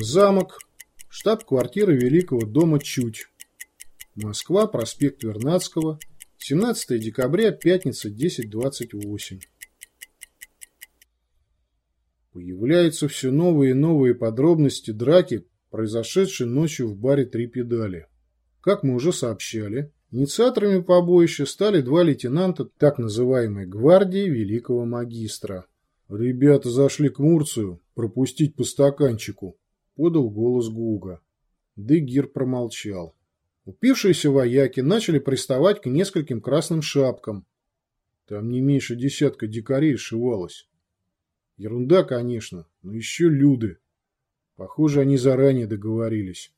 Замок. Штаб-квартира Великого дома Чуть. Москва, проспект Вернадского. 17 декабря, пятница, 10.28. Появляются все новые и новые подробности драки, произошедшей ночью в баре «Три педали». Как мы уже сообщали, инициаторами побоища стали два лейтенанта так называемой гвардии великого магистра. «Ребята зашли к Мурцию, пропустить по стаканчику», — подал голос Гуга. Дегир промолчал. Упившиеся вояки начали приставать к нескольким красным шапкам. Там не меньше десятка дикарей шивалось. Ерунда, конечно, но еще люди. Похоже, они заранее договорились.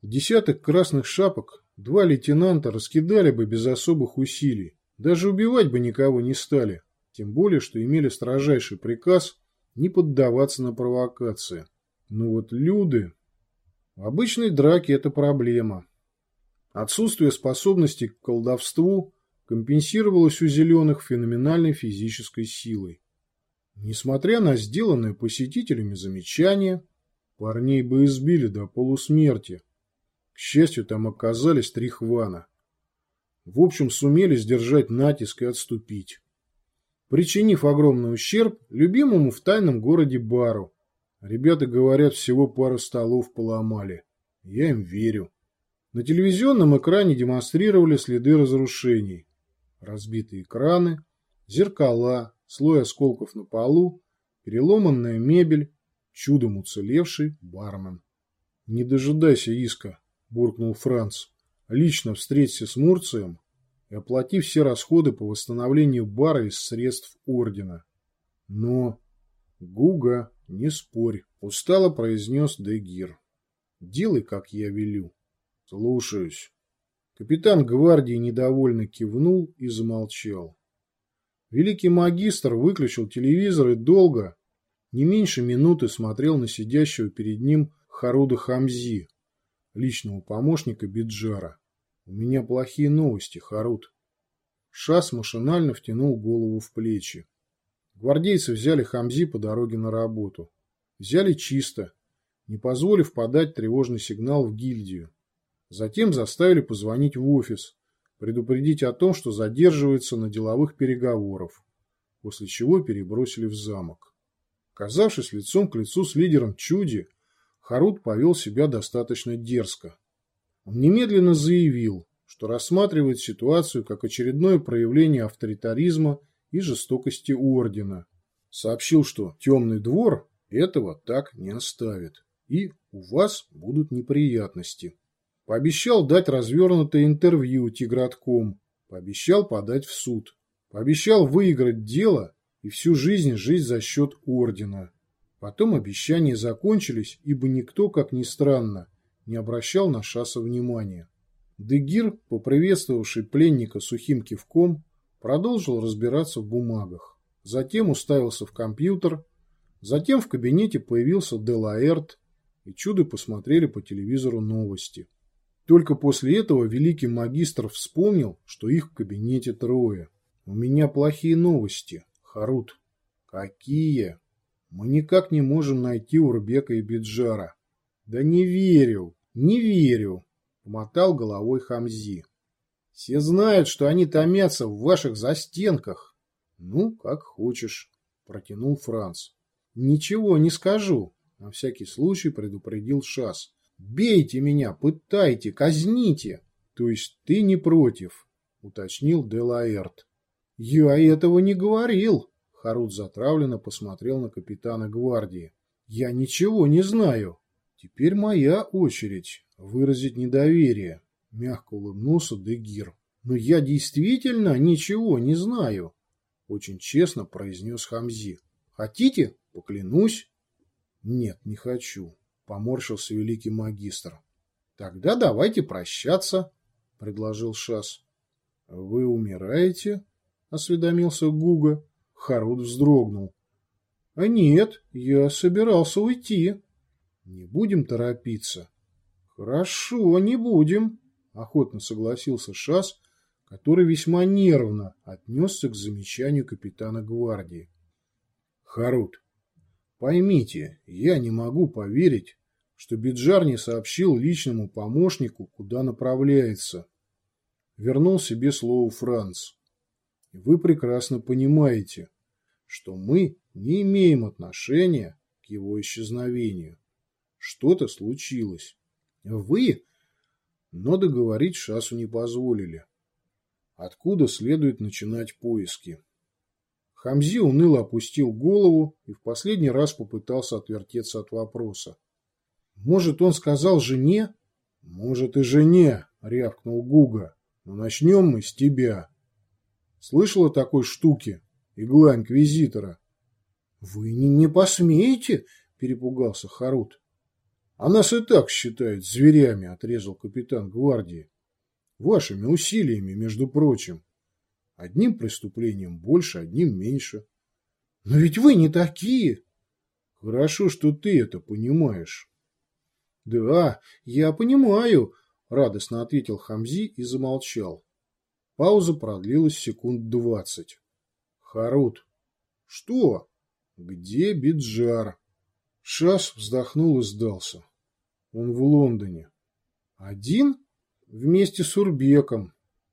Десяток красных шапок два лейтенанта раскидали бы без особых усилий. Даже убивать бы никого не стали. Тем более, что имели строжайший приказ не поддаваться на провокации. Но вот люди... В обычной драке это проблема. Отсутствие способности к колдовству компенсировалось у зеленых феноменальной физической силой. Несмотря на сделанное посетителями замечание, парней бы избили до полусмерти. К счастью, там оказались три хвана. В общем, сумели сдержать натиск и отступить. Причинив огромный ущерб любимому в тайном городе бару. Ребята говорят, всего пару столов поломали. Я им верю. На телевизионном экране демонстрировали следы разрушений. Разбитые экраны, зеркала, слой осколков на полу, переломанная мебель, чудом уцелевший бармен. «Не дожидайся иска», – буркнул Франц. «Лично встреться с Мурцием и оплати все расходы по восстановлению бара из средств ордена». «Но...» «Гуга, не спорь», – устало произнес Дегир. «Делай, как я велю». «Слушаюсь». Капитан гвардии недовольно кивнул и замолчал. Великий магистр выключил телевизор и долго, не меньше минуты смотрел на сидящего перед ним Харуда Хамзи, личного помощника Биджара. «У меня плохие новости, Харуд». Шас машинально втянул голову в плечи. Гвардейцы взяли Хамзи по дороге на работу. Взяли чисто, не позволив подать тревожный сигнал в гильдию. Затем заставили позвонить в офис, предупредить о том, что задерживается на деловых переговорах, после чего перебросили в замок. Оказавшись лицом к лицу с лидером Чуди, Харут повел себя достаточно дерзко. Он немедленно заявил, что рассматривает ситуацию как очередное проявление авторитаризма и жестокости ордена. Сообщил, что темный двор этого так не оставит, и у вас будут неприятности. Пообещал дать развернутое интервью Тигратком, пообещал подать в суд, пообещал выиграть дело и всю жизнь жить за счет ордена. Потом обещания закончились, ибо никто, как ни странно, не обращал на Шаса внимания. Дегир, поприветствовавший пленника сухим кивком, продолжил разбираться в бумагах. Затем уставился в компьютер, затем в кабинете появился Делаэрт, и чудо посмотрели по телевизору новости. Только после этого великий магистр вспомнил, что их в кабинете трое. «У меня плохие новости», Харут. Какие? Мы никак не можем найти Урбека и Биджара. Да не верю, не верю, помотал головой Хамзи. Все знают, что они томятся в ваших застенках. Ну, как хочешь, протянул Франц. Ничего не скажу, на всякий случай предупредил Шас. Бейте меня, пытайте, казните. То есть ты не против, уточнил Делаэрт. «Я этого не говорил!» Харут затравленно посмотрел на капитана гвардии. «Я ничего не знаю. Теперь моя очередь выразить недоверие», — мягко улыбнулся Дегир. «Но я действительно ничего не знаю», — очень честно произнес Хамзи. «Хотите? Поклянусь». «Нет, не хочу», — поморщился великий магистр. «Тогда давайте прощаться», — предложил Шас. «Вы умираете?» осведомился Гуга. Харут вздрогнул. А нет, я собирался уйти. Не будем торопиться. Хорошо, не будем, охотно согласился Шас, который весьма нервно отнесся к замечанию капитана гвардии. Харут, поймите, я не могу поверить, что Биджар не сообщил личному помощнику, куда направляется. Вернул себе слово Франц. Вы прекрасно понимаете, что мы не имеем отношения к его исчезновению. Что-то случилось. Вы... Но договорить Шасу не позволили. Откуда следует начинать поиски? Хамзи уныло опустил голову и в последний раз попытался отвертеться от вопроса. Может, он сказал жене? Может, и жене, рявкнул Гуга. Но начнем мы с тебя. Слышала такой штуки? Игла инквизитора. Вы не, не посмеете? Перепугался Харут. А нас и так считают зверями, отрезал капитан гвардии. Вашими усилиями, между прочим. Одним преступлением больше, одним меньше. Но ведь вы не такие. Хорошо, что ты это понимаешь. Да, я понимаю, радостно ответил Хамзи и замолчал. Пауза продлилась секунд двадцать. Харут. Что? Где Биджар? Шас вздохнул и сдался. Он в Лондоне. Один? Вместе с Урбеком.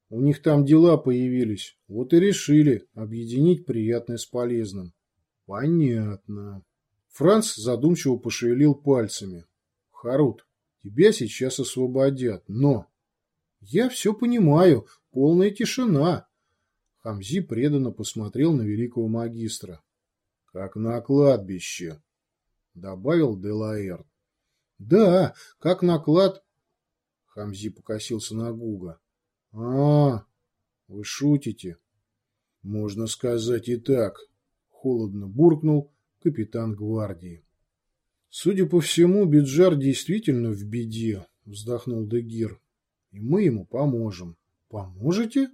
У них там дела появились. Вот и решили объединить приятное с полезным. Понятно. Франц задумчиво пошевелил пальцами. Харут, тебя сейчас освободят, но... Я все понимаю, полная тишина. Хамзи преданно посмотрел на великого магистра. Как на кладбище, добавил Делаэрт. Да, как на клад... Хамзи покосился на Гуга. А, вы шутите? Можно сказать и так, холодно буркнул капитан гвардии. Судя по всему, Биджар действительно в беде, вздохнул Дегир. И мы ему поможем. Поможете?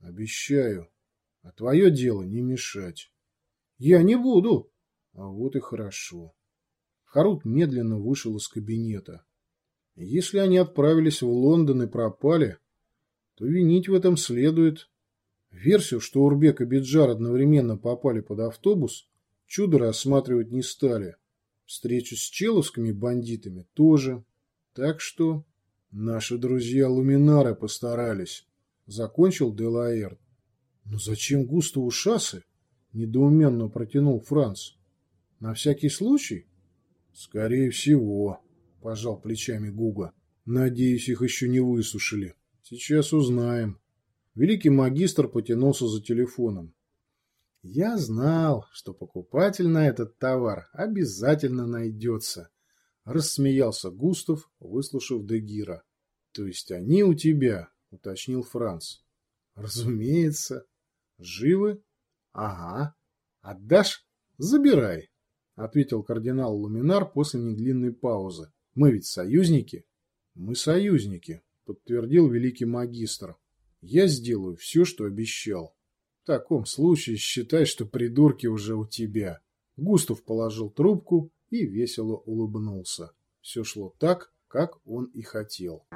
Обещаю. А твое дело не мешать. Я не буду. А вот и хорошо. Харут медленно вышел из кабинета. Если они отправились в Лондон и пропали, то винить в этом следует. Версию, что Урбек и Биджар одновременно попали под автобус, чудо рассматривать не стали. Встречу с человскими бандитами тоже. Так что наши друзья-луминары постарались. Закончил Делаэрт. Но зачем Густаву шассы? Недоуменно протянул Франц. На всякий случай? Скорее всего, пожал плечами Гуга. Надеюсь, их еще не высушили. Сейчас узнаем. Великий магистр потянулся за телефоном. Я знал, что покупатель на этот товар обязательно найдется. Рассмеялся Густав, выслушав Дегира. То есть они у тебя, уточнил Франц. Разумеется. Живы? Ага. Отдашь? Забирай, ответил кардинал Луминар после недлинной паузы. Мы ведь союзники? Мы союзники, подтвердил великий магистр. Я сделаю все, что обещал. В таком случае считай, что придурки уже у тебя. Густав положил трубку и весело улыбнулся. Все шло так, как он и хотел.